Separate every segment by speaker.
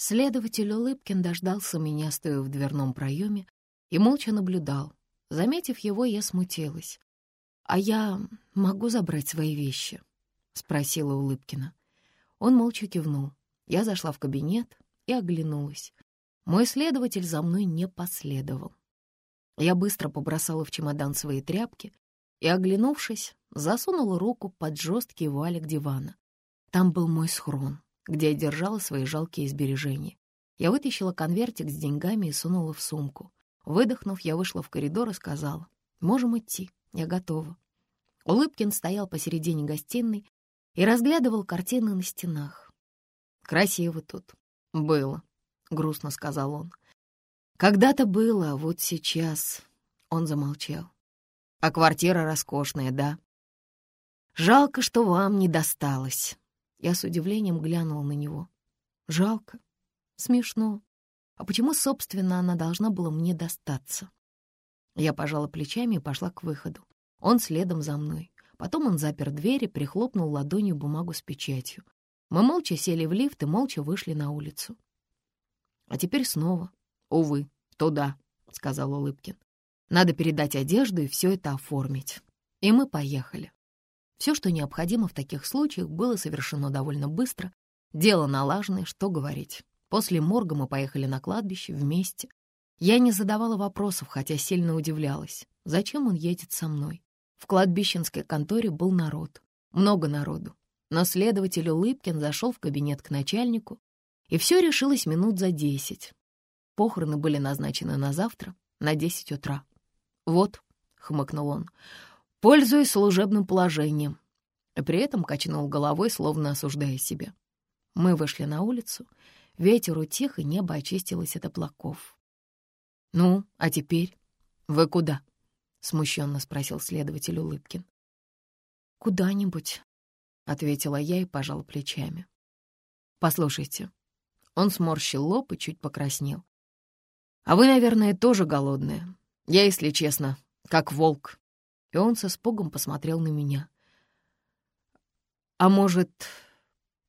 Speaker 1: Следователь Улыбкин дождался меня, стоя в дверном проеме, и молча наблюдал. Заметив его, я смутилась. «А я могу забрать свои вещи?» — спросила Улыбкина. Он молча кивнул. Я зашла в кабинет и оглянулась. Мой следователь за мной не последовал. Я быстро побросала в чемодан свои тряпки и, оглянувшись, засунула руку под жесткий валик дивана. Там был мой схрон, где я держала свои жалкие сбережения. Я вытащила конвертик с деньгами и сунула в сумку. Выдохнув, я вышла в коридор и сказала, «Можем идти, я готова». Улыбкин стоял посередине гостиной и разглядывал картины на стенах. «Красиво тут. Было», — грустно сказал он. «Когда-то было, а вот сейчас...» Он замолчал. «А квартира роскошная, да?» «Жалко, что вам не досталось». Я с удивлением глянула на него. «Жалко? Смешно. А почему, собственно, она должна была мне достаться?» Я пожала плечами и пошла к выходу. Он следом за мной. Потом он запер дверь и прихлопнул ладонью бумагу с печатью. Мы молча сели в лифт и молча вышли на улицу. А теперь снова, увы, туда, — сказал Улыбкин. Надо передать одежду и все это оформить. И мы поехали. Все, что необходимо в таких случаях, было совершено довольно быстро. Дело налаженное, что говорить. После морга мы поехали на кладбище вместе. Я не задавала вопросов, хотя сильно удивлялась. Зачем он едет со мной? В кладбищенской конторе был народ, много народу. Но следователь Улыбкин зашел в кабинет к начальнику, и все решилось минут за десять. Похороны были назначены на завтра, на десять утра. «Вот», — хмыкнул он, — «пользуясь служебным положением». При этом качнул головой, словно осуждая себя. Мы вышли на улицу, ветер утих, и небо очистилось от облаков. «Ну, а теперь? Вы куда?» — смущенно спросил следователь Улыбкин. «Куда-нибудь», — ответила я и пожал плечами. «Послушайте». Он сморщил лоб и чуть покраснел. «А вы, наверное, тоже голодные. Я, если честно, как волк». И он со спугом посмотрел на меня. «А может,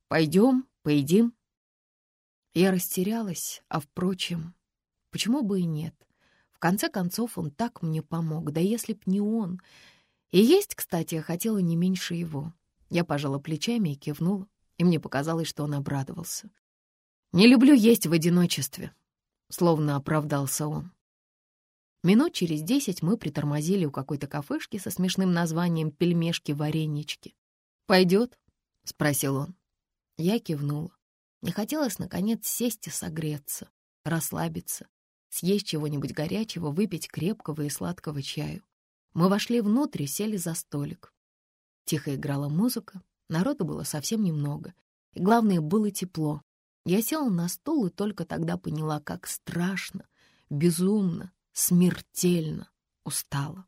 Speaker 1: пойдем, поедим?» Я растерялась, а, впрочем, почему бы и нет? В конце концов, он так мне помог, да если б не он. И есть, кстати, я хотела не меньше его. Я пожала плечами и кивнула, и мне показалось, что он обрадовался. «Не люблю есть в одиночестве», — словно оправдался он. Минут через десять мы притормозили у какой-то кафешки со смешным названием «Пельмешки-варенички». «Пойдет?» — спросил он. Я кивнула. Мне хотелось, наконец, сесть и согреться, расслабиться, съесть чего-нибудь горячего, выпить крепкого и сладкого чаю. Мы вошли внутрь и сели за столик. Тихо играла музыка, народу было совсем немного. И главное, было тепло. Я села на стул и только тогда поняла, как страшно, безумно, смертельно устала.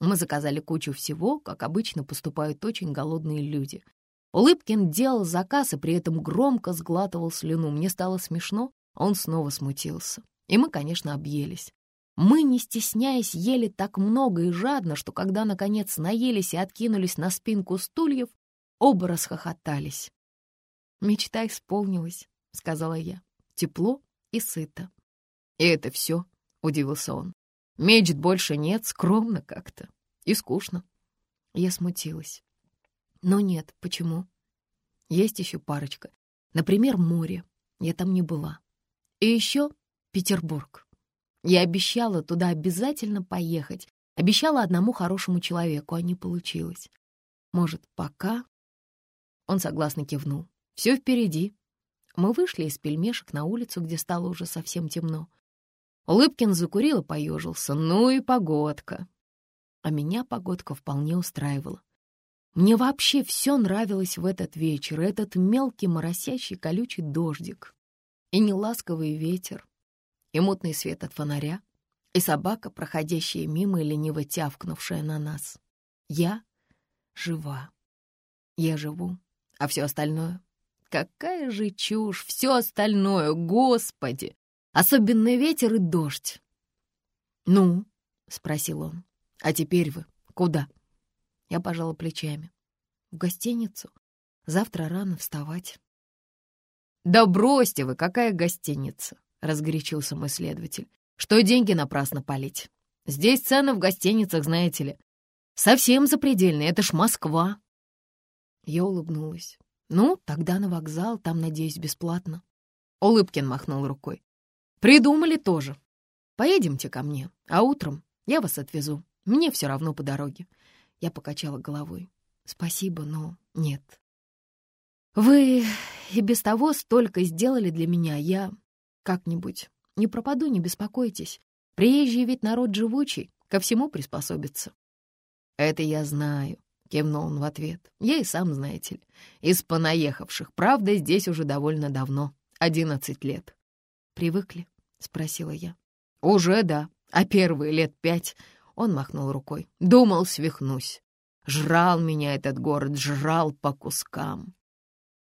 Speaker 1: Мы заказали кучу всего, как обычно поступают очень голодные люди. Улыбкин делал заказ и при этом громко сглатывал слюну. Мне стало смешно, он снова смутился. И мы, конечно, объелись. Мы, не стесняясь, ели так много и жадно, что когда, наконец, наелись и откинулись на спинку стульев, оба расхохотались. «Мечта исполнилась», — сказала я. «Тепло и сыто». «И это все?» — удивился он. «Мечт больше нет, скромно как-то. И скучно». Я смутилась. «Но нет, почему?» «Есть еще парочка. Например, море. Я там не была. И еще Петербург. Я обещала туда обязательно поехать, обещала одному хорошему человеку, а не получилось. Может, пока? Он согласно кивнул. Все впереди. Мы вышли из пельмешек на улицу, где стало уже совсем темно. Улыбкин закурил и поежился. Ну и погодка. А меня погодка вполне устраивала. Мне вообще все нравилось в этот вечер, этот мелкий моросящий колючий дождик и неласковый ветер, и мутный свет от фонаря, и собака, проходящая мимо и лениво тявкнувшая на нас. Я жива. Я живу. А все остальное? Какая же чушь! Все остальное, господи! Особенно ветер и дождь. «Ну?» — спросил он. «А теперь вы куда?» Я пожала плечами. «В гостиницу. Завтра рано вставать». «Да бросьте вы, какая гостиница!» — разгорячился мой следователь. «Что деньги напрасно палить? Здесь цены в гостиницах, знаете ли, совсем запредельные, это ж Москва!» Я улыбнулась. «Ну, тогда на вокзал, там, надеюсь, бесплатно». Улыбкин махнул рукой. «Придумали тоже. Поедемте ко мне, а утром я вас отвезу. Мне все равно по дороге». Я покачала головой. «Спасибо, но нет». «Вы и без того столько сделали для меня. Я как-нибудь не пропаду, не беспокойтесь. Приезжий ведь народ живучий, ко всему приспособится». «Это я знаю», — кивнул он в ответ. «Я и сам, знаете ли, из понаехавших. Правда, здесь уже довольно давно, одиннадцать лет». «Привыкли?» — спросила я. «Уже да, а первые лет пять...» — он махнул рукой. «Думал, свихнусь. Жрал меня этот город, жрал по кускам».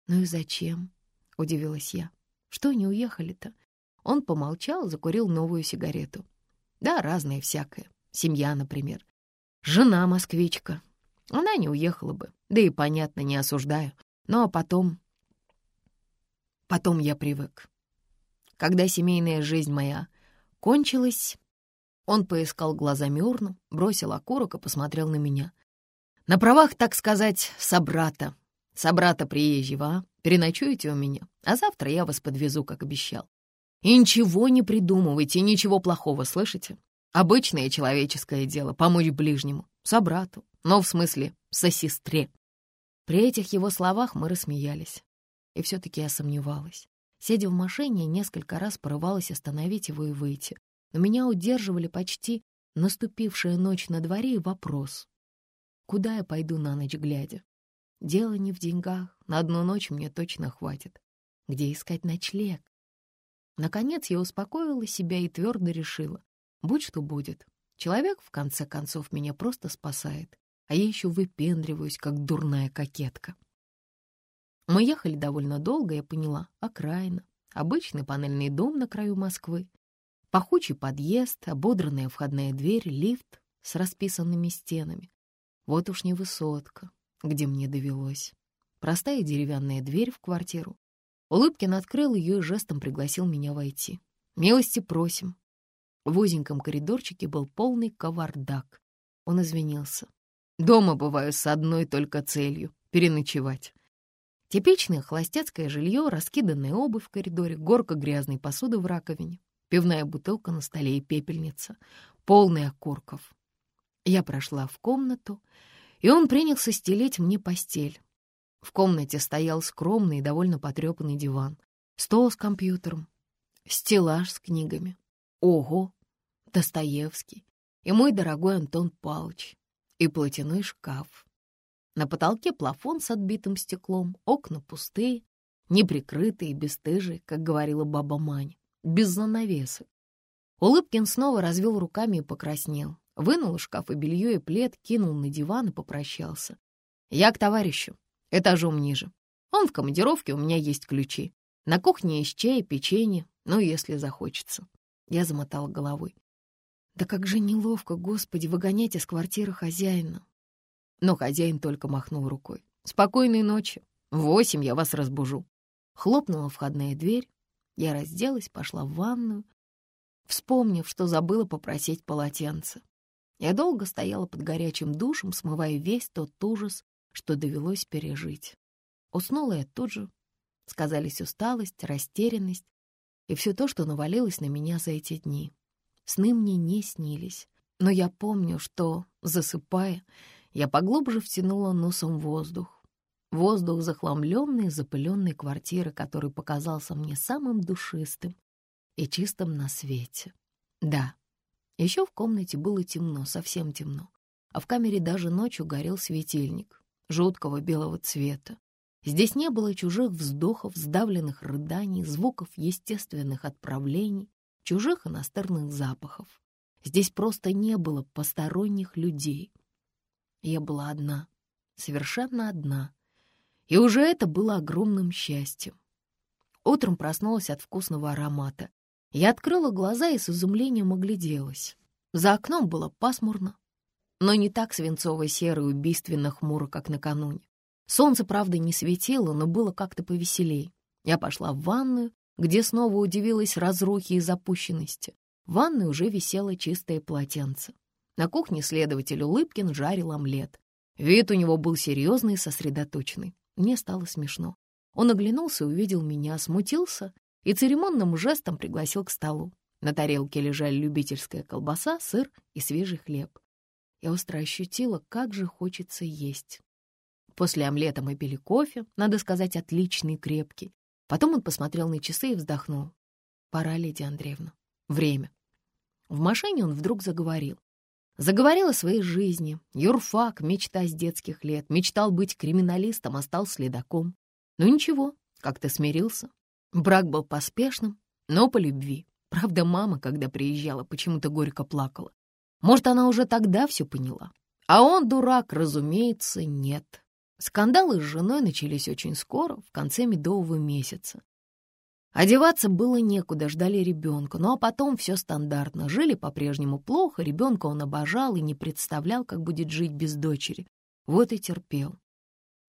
Speaker 1: «Ну и зачем?» — удивилась я. «Что не уехали-то?» Он помолчал, закурил новую сигарету. «Да, разное всякое. Семья, например. Жена москвичка. Она не уехала бы. Да и, понятно, не осуждаю. Ну а потом... Потом я привык. Когда семейная жизнь моя кончилась, он поискал глазами урну, бросил окурок и посмотрел на меня. На правах, так сказать, собрата. Собрата приезжего, а? Переночуете у меня, а завтра я вас подвезу, как обещал. И ничего не придумывайте, ничего плохого, слышите? Обычное человеческое дело — помочь ближнему, собрату, но в смысле со сестре. При этих его словах мы рассмеялись. И все-таки я сомневалась. Сидя в машине, несколько раз порывалась остановить его и выйти. Но меня удерживали почти наступившая ночь на дворе и вопрос. Куда я пойду на ночь глядя? Дело не в деньгах, на одну ночь мне точно хватит. Где искать ночлег? Наконец я успокоила себя и твердо решила. Будь что будет. Человек, в конце концов, меня просто спасает, а я еще выпендриваюсь, как дурная кокетка. Мы ехали довольно долго, я поняла, окраина, обычный панельный дом на краю Москвы, пахучий подъезд, ободранная входная дверь, лифт с расписанными стенами. Вот уж не высотка, где мне довелось. Простая деревянная дверь в квартиру. Улыбкин открыл ее и жестом пригласил меня войти. «Милости просим». В узеньком коридорчике был полный кавардак. Он извинился. «Дома бываю с одной только целью — переночевать». Типичное холостяцкое жилье, раскиданная обувь в коридоре, горка грязной посуды в раковине, пивная бутылка на столе и пепельница, полная окурков. Я прошла в комнату и он принялся стелить мне постель. В комнате стоял скромный и довольно потрепанный диван, стол с компьютером, стеллаж с книгами. Ого! Достоевский и мой дорогой Антон Павлович, и платяной шкаф. На потолке плафон с отбитым стеклом, окна пустые, неприкрытые, бесстыжие, как говорила баба Маня, без занавесок. Улыбкин снова развел руками и покраснел. Вынул из шкафа белье и плед, кинул на диван и попрощался. «Я к товарищу, этажом ниже. Он в командировке, у меня есть ключи. На кухне есть чай, печенье, ну, если захочется». Я замотала головой. «Да как же неловко, Господи, выгонять из квартиры хозяина!» Но хозяин только махнул рукой. «Спокойной ночи. В восемь я вас разбужу». Хлопнула входная дверь. Я разделась, пошла в ванную, вспомнив, что забыла попросить полотенце. Я долго стояла под горячим душем, смывая весь тот ужас, что довелось пережить. Уснула я тут же. Сказались усталость, растерянность и все то, что навалилось на меня за эти дни. Сны мне не снились, но я помню, что, засыпая, я поглубже втянула носом воздух. Воздух захламленной, запыленной квартиры, который показался мне самым душистым и чистым на свете. Да, еще в комнате было темно, совсем темно, а в камере даже ночью горел светильник жуткого белого цвета. Здесь не было чужих вздохов, сдавленных рыданий, звуков естественных отправлений, чужих иностранных запахов. Здесь просто не было посторонних людей. Я была одна, совершенно одна, и уже это было огромным счастьем. Утром проснулась от вкусного аромата, я открыла глаза и с изумлением огляделась. За окном было пасмурно, но не так свинцово-серо и убийственно хмуро, как накануне. Солнце, правда, не светило, но было как-то повеселей. Я пошла в ванную, где снова удивилась разрухе и запущенности. В ванной уже висело чистое полотенце. На кухне следователь Улыбкин жарил омлет. Вид у него был серьезный и сосредоточенный. Мне стало смешно. Он оглянулся увидел меня, смутился и церемонным жестом пригласил к столу. На тарелке лежали любительская колбаса, сыр и свежий хлеб. Я остро ощутила, как же хочется есть. После омлета мы пили кофе, надо сказать, отличный, крепкий. Потом он посмотрел на часы и вздохнул. «Пора, Лидия Андреевна. Время». В машине он вдруг заговорил. Заговорил о своей жизни. Юрфак, мечта с детских лет. Мечтал быть криминалистом, а стал следаком. Ну ничего, как-то смирился. Брак был поспешным, но по любви. Правда, мама, когда приезжала, почему-то горько плакала. Может, она уже тогда все поняла. А он, дурак, разумеется, нет. Скандалы с женой начались очень скоро, в конце медового месяца. Одеваться было некуда, ждали ребенка. Ну а потом все стандартно. Жили по-прежнему плохо, ребенка он обожал и не представлял, как будет жить без дочери. Вот и терпел.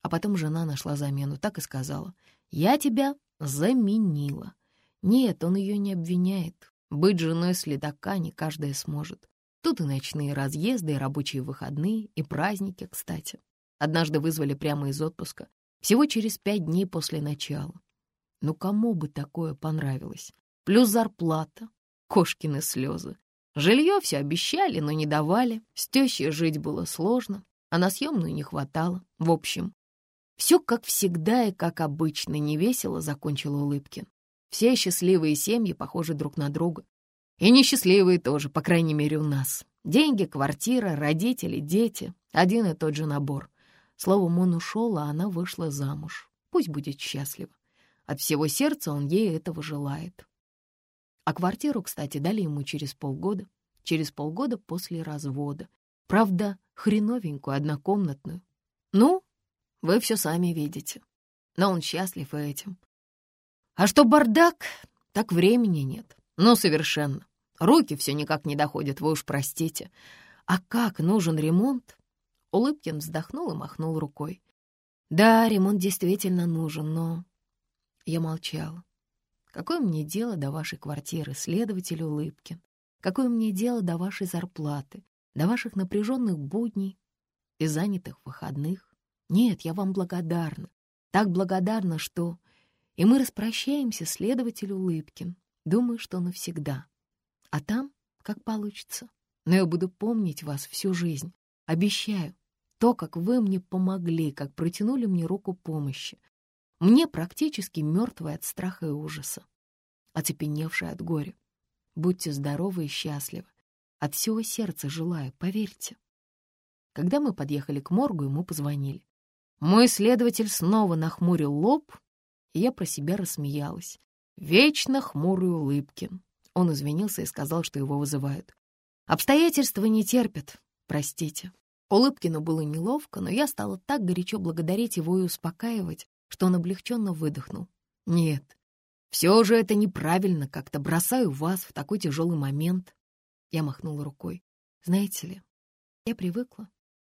Speaker 1: А потом жена нашла замену, так и сказала. «Я тебя заменила». Нет, он ее не обвиняет. Быть женой следака не каждая сможет. Тут и ночные разъезды, и рабочие выходные, и праздники, кстати. Однажды вызвали прямо из отпуска, всего через пять дней после начала. Ну кому бы такое понравилось? Плюс зарплата, кошкины слезы. Жилье все обещали, но не давали. С тещей жить было сложно, а на съемную не хватало. В общем, все как всегда и как обычно, невесело закончил Улыбкин. Все счастливые семьи похожи друг на друга. И несчастливые тоже, по крайней мере, у нас. Деньги, квартира, родители, дети — один и тот же набор. Словом, он ушел, а она вышла замуж. Пусть будет счастлива. От всего сердца он ей этого желает. А квартиру, кстати, дали ему через полгода. Через полгода после развода. Правда, хреновенькую, однокомнатную. Ну, вы все сами видите. Но он счастлив этим. А что бардак, так времени нет. Ну, совершенно. Руки все никак не доходят, вы уж простите. А как нужен ремонт, Улыбкин вздохнул и махнул рукой. «Да, ремонт действительно нужен, но...» Я молчала. «Какое мне дело до вашей квартиры, следователь Улыбкин? Какое мне дело до вашей зарплаты, до ваших напряженных будней и занятых выходных? Нет, я вам благодарна. Так благодарна, что... И мы распрощаемся, следователь Улыбкин. Думаю, что навсегда. А там, как получится. Но я буду помнить вас всю жизнь. Обещаю, то, как вы мне помогли, как протянули мне руку помощи. Мне практически мертвая от страха и ужаса, оцепеневшая от горя. Будьте здоровы и счастливы. От всего сердца желаю, поверьте. Когда мы подъехали к моргу, ему позвонили. Мой следователь снова нахмурил лоб, и я про себя рассмеялась. Вечно хмурый Улыбкин. Он извинился и сказал, что его вызывают. Обстоятельства не терпят, простите. Улыбкину было неловко, но я стала так горячо благодарить его и успокаивать, что он облегченно выдохнул. «Нет, все же это неправильно, как-то бросаю вас в такой тяжелый момент». Я махнула рукой. «Знаете ли, я привыкла.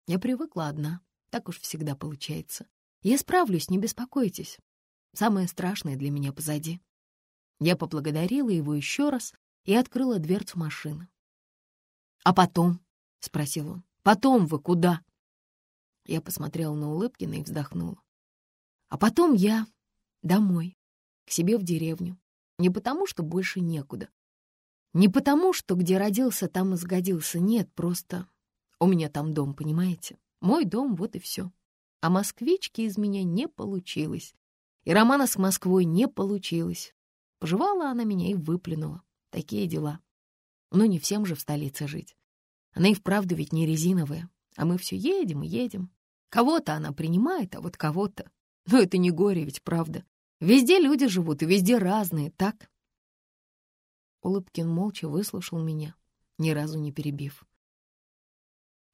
Speaker 1: Я привыкла одна. Так уж всегда получается. Я справлюсь, не беспокойтесь. Самое страшное для меня позади». Я поблагодарила его еще раз и открыла дверцу машины. «А потом?» — спросил он. Потом вы куда?» Я посмотрела на Улыбкина и вздохнула. «А потом я домой, к себе в деревню. Не потому, что больше некуда. Не потому, что где родился, там и сгодился. Нет, просто у меня там дом, понимаете? Мой дом, вот и все. А москвички из меня не получилось. И романа с Москвой не получилось. Пожевала она меня и выплюнула. Такие дела. Но не всем же в столице жить. Она и вправду ведь не резиновая, а мы все едем и едем. Кого-то она принимает, а вот кого-то... Но это не горе ведь, правда. Везде люди живут, и везде разные, так? Улыбкин молча выслушал меня, ни разу не перебив.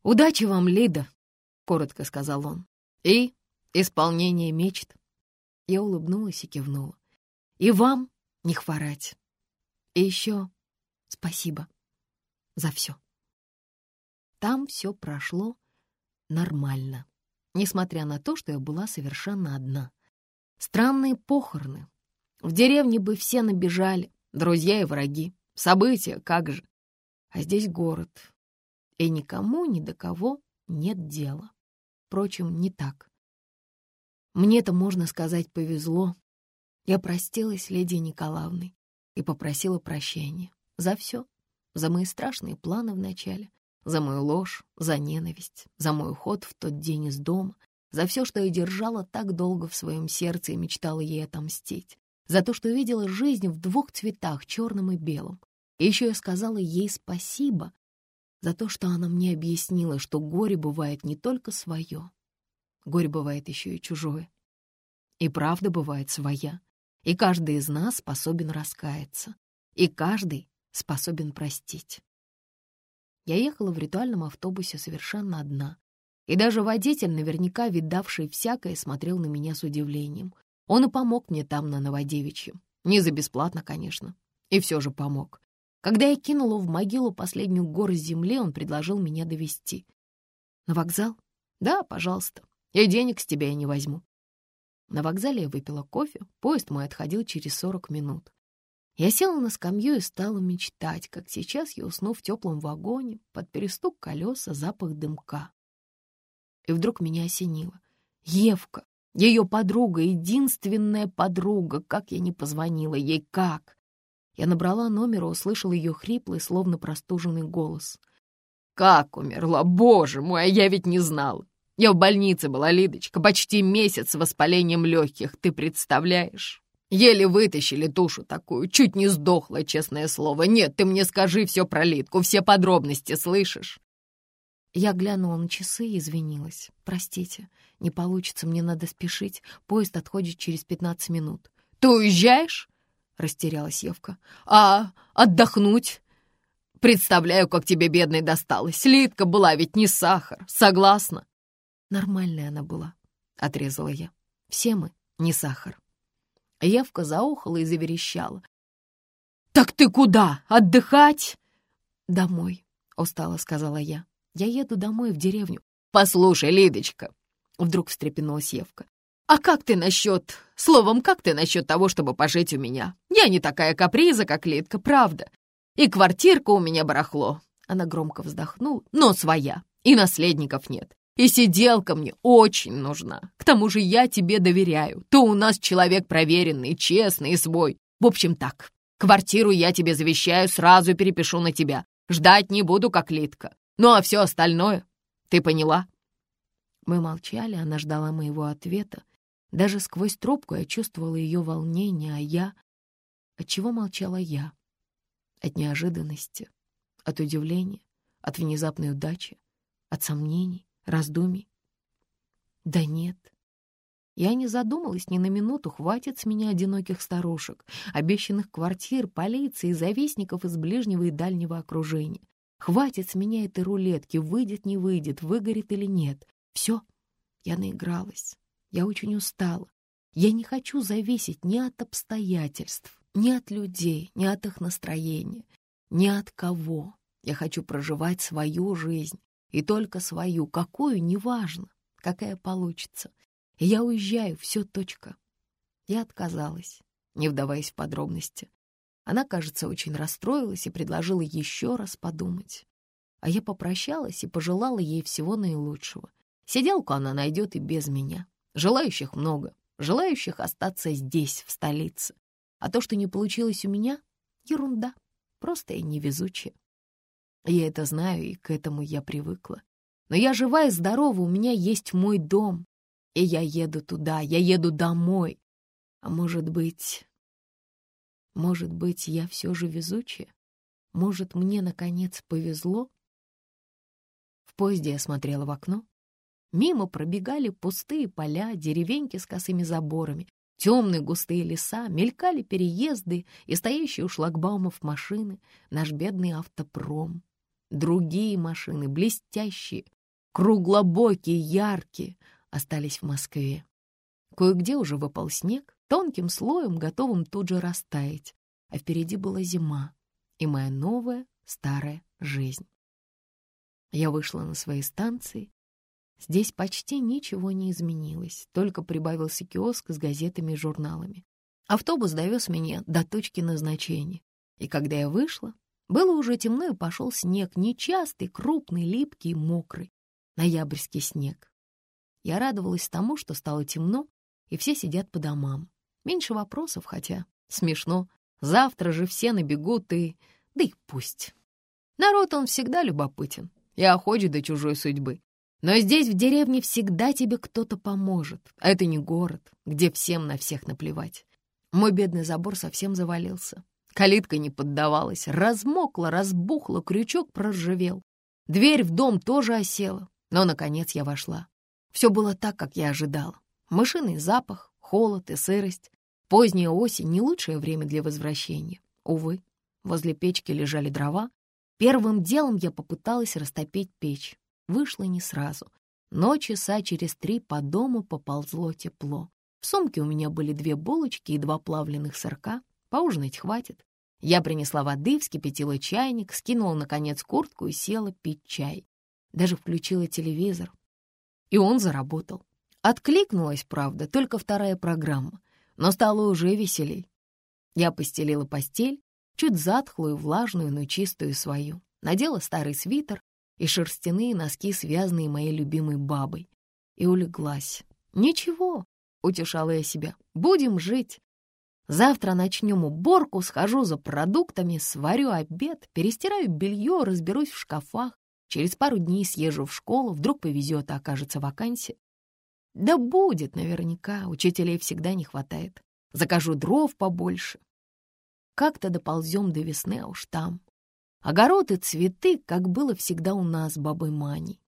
Speaker 1: «Удачи вам, Лида!» — коротко сказал он. «И исполнение мечт!» Я улыбнулась и кивнула. «И вам не хворать! И еще спасибо за все!» Там все прошло нормально, несмотря на то, что я была совершенно одна. Странные похороны. В деревне бы все набежали, друзья и враги. События, как же. А здесь город, и никому ни до кого нет дела. Впрочем, не так. Мне-то, можно сказать, повезло. Я простилась леди Николаевной и попросила прощения за все, за мои страшные планы вначале, за мою ложь, за ненависть, за мой уход в тот день из дома, за все, что я держала так долго в своем сердце и мечтала ей отомстить, за то, что видела жизнь в двух цветах, черном и белом. И еще я сказала ей спасибо за то, что она мне объяснила, что горе бывает не только свое, горе бывает еще и чужое. И правда бывает своя, и каждый из нас способен раскаяться, и каждый способен простить. Я ехала в ритуальном автобусе совершенно одна. И даже водитель, наверняка видавший всякое, смотрел на меня с удивлением. Он и помог мне там, на Новодевичьем. Не за бесплатно, конечно. И все же помог. Когда я кинула в могилу последнюю гору земли, он предложил меня довести. На вокзал? Да, пожалуйста. И денег с тебя я не возьму. На вокзале я выпила кофе, поезд мой отходил через сорок минут. Я села на скамью и стала мечтать, как сейчас я усну в теплом вагоне, под перестук колеса, запах дымка. И вдруг меня осенило. Евка, ее подруга, единственная подруга, как я не позвонила ей, как? Я набрала номер и услышала ее хриплый, словно простуженный голос. «Как умерла? Боже мой, а я ведь не знала! Я в больнице была, Лидочка, почти месяц с воспалением легких, ты представляешь?» Еле вытащили тушу такую, чуть не сдохла, честное слово. Нет, ты мне скажи все про Литку, все подробности, слышишь?» Я глянула на часы и извинилась. «Простите, не получится, мне надо спешить. Поезд отходит через пятнадцать минут». «Ты уезжаешь?» — растерялась Евка. «А отдохнуть?» «Представляю, как тебе, бедной, досталось. Литка была ведь не сахар, согласна?» «Нормальная она была», — отрезала я. «Все мы не сахар». Евка заухала и заверещала. «Так ты куда? Отдыхать?» «Домой», — устало сказала я. «Я еду домой, в деревню». «Послушай, Лидочка», — вдруг встрепенулась Евка, «а как ты насчет... Словом, как ты насчет того, чтобы пожить у меня? Я не такая каприза, как Лидка, правда. И квартирка у меня барахло». Она громко вздохнула, но своя, и наследников нет. И сиделка мне очень нужна. К тому же я тебе доверяю. Ты у нас человек проверенный, честный и свой. В общем так, квартиру я тебе завещаю, сразу перепишу на тебя. Ждать не буду, как Литка. Ну а все остальное ты поняла?» Мы молчали, она ждала моего ответа. Даже сквозь трубку я чувствовала ее волнение, а я... От чего молчала я? От неожиданности, от удивления, от внезапной удачи, от сомнений раздумий? Да нет. Я не задумалась ни на минуту, хватит с меня одиноких старушек, обещанных квартир, полиции, завистников из ближнего и дальнего окружения. Хватит с меня этой рулетки, выйдет, не выйдет, выгорит или нет. Все, я наигралась, я очень устала. Я не хочу зависеть ни от обстоятельств, ни от людей, ни от их настроения, ни от кого. Я хочу проживать свою жизнь, и только свою, какую, неважно, какая получится. Я уезжаю, все, точка. Я отказалась, не вдаваясь в подробности. Она, кажется, очень расстроилась и предложила еще раз подумать. А я попрощалась и пожелала ей всего наилучшего. Сиделку она найдет и без меня. Желающих много, желающих остаться здесь, в столице. А то, что не получилось у меня — ерунда, просто я невезучая. Я это знаю, и к этому я привыкла. Но я жива и здорова, у меня есть мой дом. И я еду туда, я еду домой. А может быть... Может быть, я все же везучая? Может, мне, наконец, повезло? В поезде я смотрела в окно. Мимо пробегали пустые поля, деревеньки с косыми заборами, темные густые леса, мелькали переезды и стоящие у шлагбаумов машины, наш бедный автопром. Другие машины, блестящие, круглобокие, яркие, остались в Москве. Кое-где уже выпал снег, тонким слоем, готовым тут же растаять, а впереди была зима и моя новая старая жизнь. Я вышла на свои станции. Здесь почти ничего не изменилось, только прибавился киоск с газетами и журналами. Автобус довез меня до точки назначения. И когда я вышла, было уже темно, и пошел снег, нечастый, крупный, липкий, мокрый. Ноябрьский снег. Я радовалась тому, что стало темно, и все сидят по домам. Меньше вопросов, хотя смешно. Завтра же все набегут и... Да и пусть. Народ он всегда любопытен и охочет до чужой судьбы. Но здесь, в деревне, всегда тебе кто-то поможет. А это не город, где всем на всех наплевать. Мой бедный забор совсем завалился. Калитка не поддавалась, размокла, разбухла, крючок проржавел. Дверь в дом тоже осела, но, наконец, я вошла. Все было так, как я ожидала. Мышиный запах, холод и сырость. Поздняя осень — не лучшее время для возвращения. Увы, возле печки лежали дрова. Первым делом я попыталась растопить печь. Вышло не сразу, но часа через три по дому поползло тепло. В сумке у меня были две булочки и два плавленых сырка. Поужинать хватит. Я принесла воды, вскипятила чайник, скинула, наконец, куртку и села пить чай. Даже включила телевизор. И он заработал. Откликнулась, правда, только вторая программа, но стало уже веселей. Я постелила постель, чуть затхлую, влажную, но чистую свою. Надела старый свитер и шерстяные носки, связанные моей любимой бабой. И улеглась. «Ничего», — утешала я себя, — «будем жить». Завтра начнем уборку, схожу за продуктами, сварю обед, перестираю белье, разберусь в шкафах. Через пару дней съезжу в школу, вдруг повезет, а окажется вакансия. Да будет наверняка, учителей всегда не хватает. Закажу дров побольше. Как-то доползем до весны, а уж там. Огород и цветы, как было всегда у нас с бабой Маней.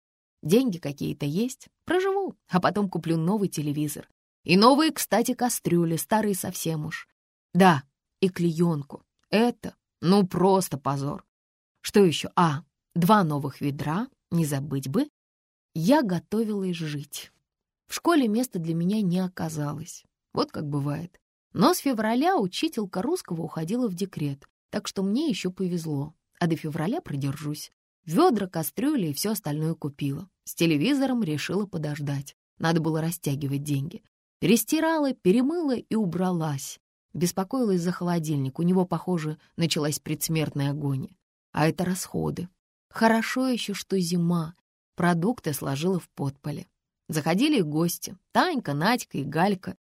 Speaker 1: Деньги какие-то есть, проживу, а потом куплю новый телевизор. И новые, кстати, кастрюли, старые совсем уж. Да, и клеенку. Это, ну, просто позор. Что еще? А, два новых ведра, не забыть бы. Я готовилась жить. В школе места для меня не оказалось. Вот как бывает. Но с февраля учителька русского уходила в декрет, так что мне еще повезло, а до февраля продержусь. Ведра, кастрюли и все остальное купила. С телевизором решила подождать. Надо было растягивать деньги. Перестирала, перемыла и убралась. Беспокоилась за холодильник, у него, похоже, началась предсмертная агония. А это расходы. Хорошо еще, что зима. Продукты сложила в подполе. Заходили гости. Танька, Надька и Галька.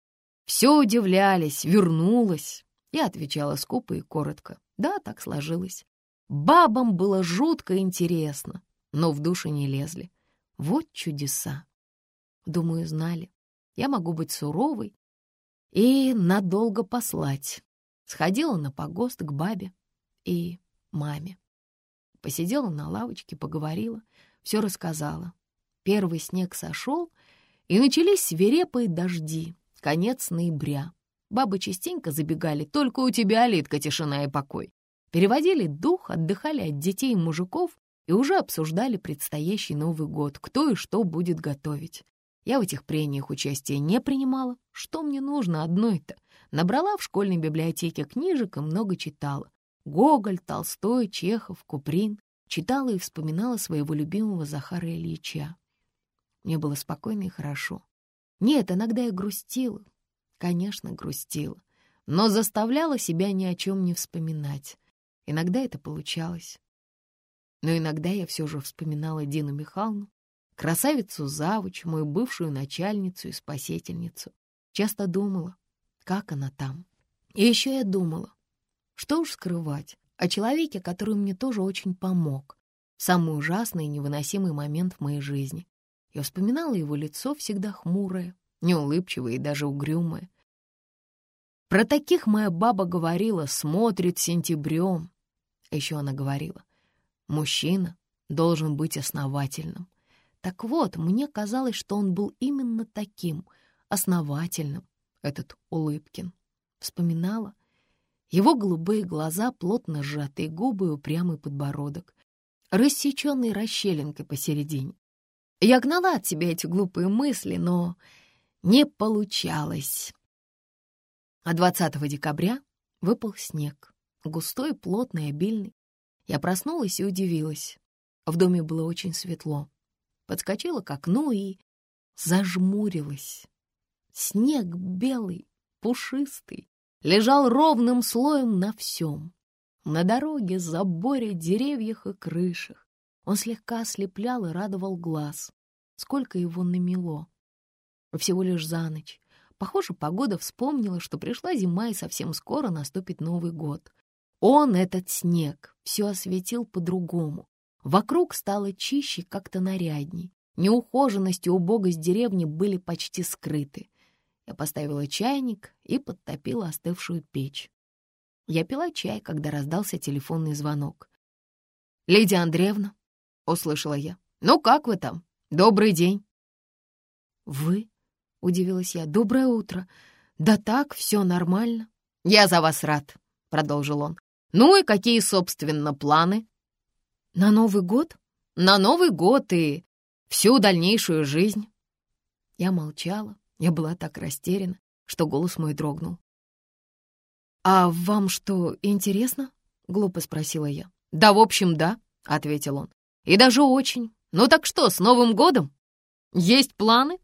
Speaker 1: Все удивлялись, вернулась. Я отвечала скупо и коротко. Да, так сложилось. Бабам было жутко интересно, но в душу не лезли. Вот чудеса. Думаю, знали я могу быть суровой и надолго послать. Сходила на погост к бабе и маме. Посидела на лавочке, поговорила, все рассказала. Первый снег сошел, и начались свирепые дожди, конец ноября. Бабы частенько забегали, только у тебя, Литка, тишина и покой. Переводили дух, отдыхали от детей и мужиков и уже обсуждали предстоящий Новый год, кто и что будет готовить. Я в этих прениях участия не принимала. Что мне нужно одной-то? Набрала в школьной библиотеке книжек и много читала. Гоголь, Толстой, Чехов, Куприн. Читала и вспоминала своего любимого Захара Ильича. Мне было спокойно и хорошо. Нет, иногда я грустила. Конечно, грустила. Но заставляла себя ни о чем не вспоминать. Иногда это получалось. Но иногда я все же вспоминала Дину Михайловну, красавицу Завуч, мою бывшую начальницу и спасительницу. Часто думала, как она там. И еще я думала, что уж скрывать, о человеке, который мне тоже очень помог самый ужасный и невыносимый момент в моей жизни. Я вспоминала его лицо всегда хмурое, неулыбчивое и даже угрюмое. Про таких моя баба говорила, смотрит сентябрем. А еще она говорила, мужчина должен быть основательным. Так вот, мне казалось, что он был именно таким, основательным, этот Улыбкин. Вспоминала. Его голубые глаза, плотно сжатые губы и упрямый подбородок, рассеченный расщелинкой посередине. Я гнала от себя эти глупые мысли, но не получалось. А 20 декабря выпал снег, густой, плотный, обильный. Я проснулась и удивилась. В доме было очень светло подскочила к окну и зажмурилась. Снег белый, пушистый, лежал ровным слоем на всем. На дороге, заборе, деревьях и крышах. Он слегка ослеплял и радовал глаз. Сколько его намело. Всего лишь за ночь. Похоже, погода вспомнила, что пришла зима и совсем скоро наступит Новый год. Он, этот снег, все осветил по-другому. Вокруг стало чище, как-то нарядней. Неухоженность и убогость деревни были почти скрыты. Я поставила чайник и подтопила остывшую печь. Я пила чай, когда раздался телефонный звонок. «Лидия Андреевна», — услышала я, — «ну как вы там? Добрый день». «Вы?» — удивилась я. «Доброе утро. Да так, все нормально». «Я за вас рад», — продолжил он. «Ну и какие, собственно, планы?» «На Новый год?» «На Новый год и всю дальнейшую жизнь». Я молчала. Я была так растеряна, что голос мой дрогнул. «А вам что, интересно?» — глупо спросила я. «Да, в общем, да», — ответил он. «И даже очень. Ну так что, с Новым годом? Есть планы?»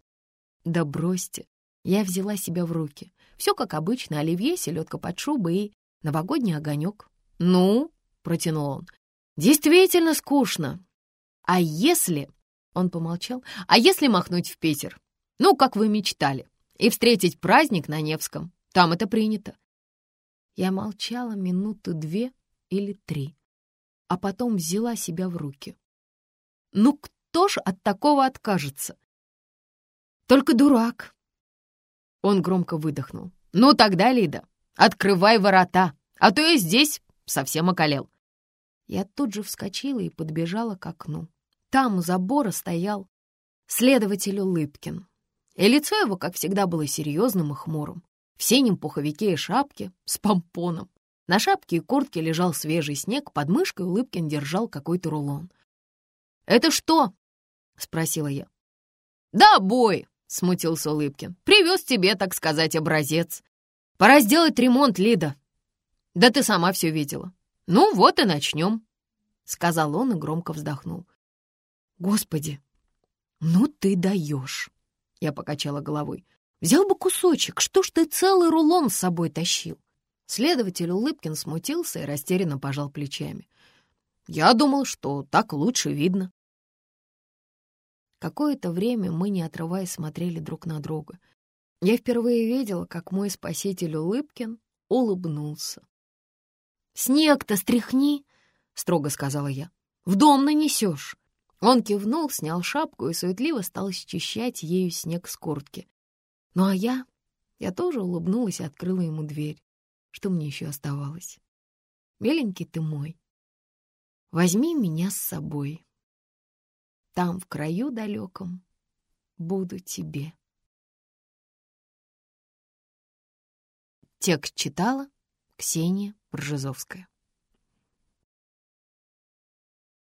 Speaker 1: «Да бросьте». Я взяла себя в руки. Все как обычно, оливье, селедка под шубой и новогодний огонек. «Ну?» — протянул он. «Действительно скучно. А если...» — он помолчал. «А если махнуть в Питер? Ну, как вы мечтали. И встретить праздник на Невском. Там это принято». Я молчала минуты две или три, а потом взяла себя в руки. «Ну кто ж от такого откажется?» «Только дурак!» Он громко выдохнул. «Ну тогда, Лида, открывай ворота, а то я здесь совсем околел». Я тут же вскочила и подбежала к окну. Там у забора стоял следователь Улыбкин. И лицо его, как всегда, было серьезным и хмурым. В синем пуховике и шапке с помпоном. На шапке и куртке лежал свежий снег, под мышкой Улыбкин держал какой-то рулон. «Это что?» — спросила я. «Да, бой!» — смутился Улыбкин. «Привез тебе, так сказать, образец. Пора сделать ремонт, Лида». «Да ты сама все видела». «Ну вот и начнем», — сказал он и громко вздохнул. «Господи, ну ты даешь!» Я покачала головой. «Взял бы кусочек, что ж ты целый рулон с собой тащил?» Следователь Улыбкин смутился и растерянно пожал плечами. «Я думал, что так лучше видно». Какое-то время мы, не отрываясь, смотрели друг на друга. Я впервые видела, как мой спаситель Улыбкин улыбнулся. «Снег-то стряхни!» — строго сказала я. «В дом нанесешь!» Он кивнул, снял шапку и суетливо стал счищать ею снег с куртки. Ну а я... Я тоже улыбнулась и открыла ему дверь. Что мне еще оставалось? «Миленький ты мой, возьми меня с собой!» Там, в краю далеком, буду тебе. Текст читала Ксения Бржезовская.